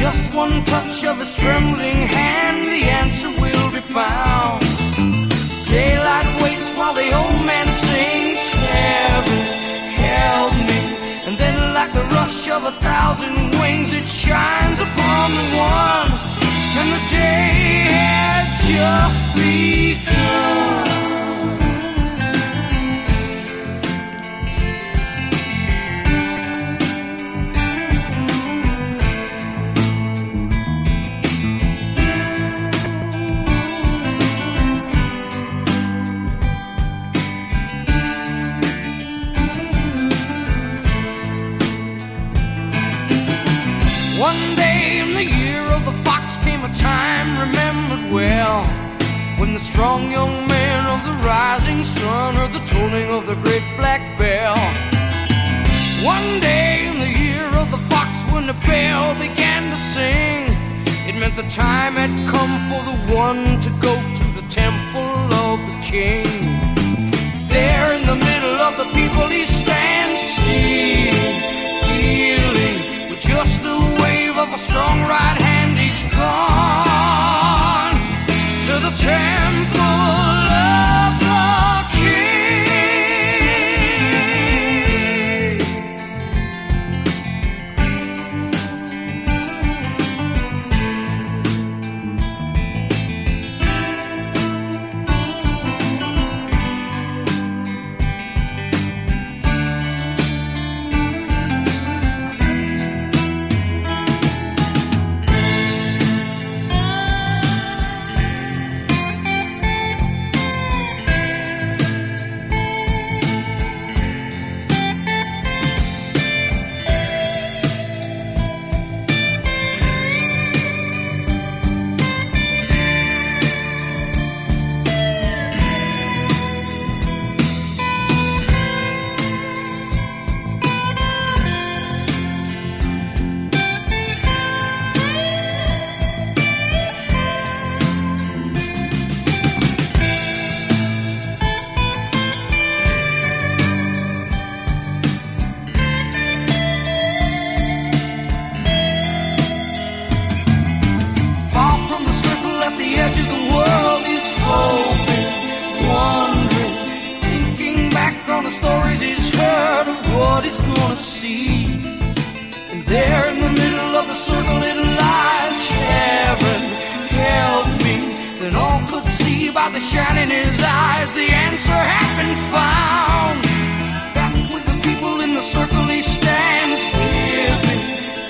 just one touch of his trembling hand, the answer will be found. Daylight waits while the old man sings, Heaven, help me. And then, like the rush of a thousand wings, it shines upon the one. And the day had just begun. The fox came a time remembered well when the strong young man of the rising sun heard the tolling of the great black bell. One day in the year of the fox when the bell began to sing, it meant the time had come for the one to go to the temple of the king. There in the middle of the people he to gonna see. And there in the middle of the circle it lies, heaven, help me. Then all could see by the shine in his eyes, the answer had been found. Back with the people in the circle he stands, giving,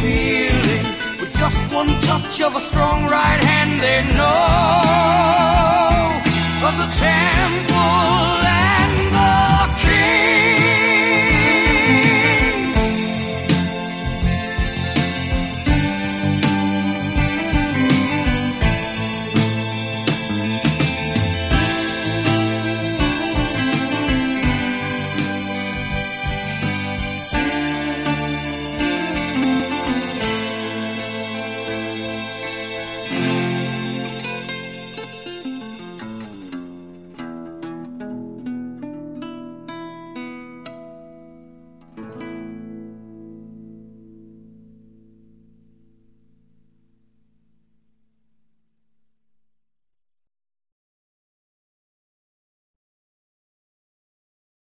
feeling. With just one touch of a strong right hand, they know of the temple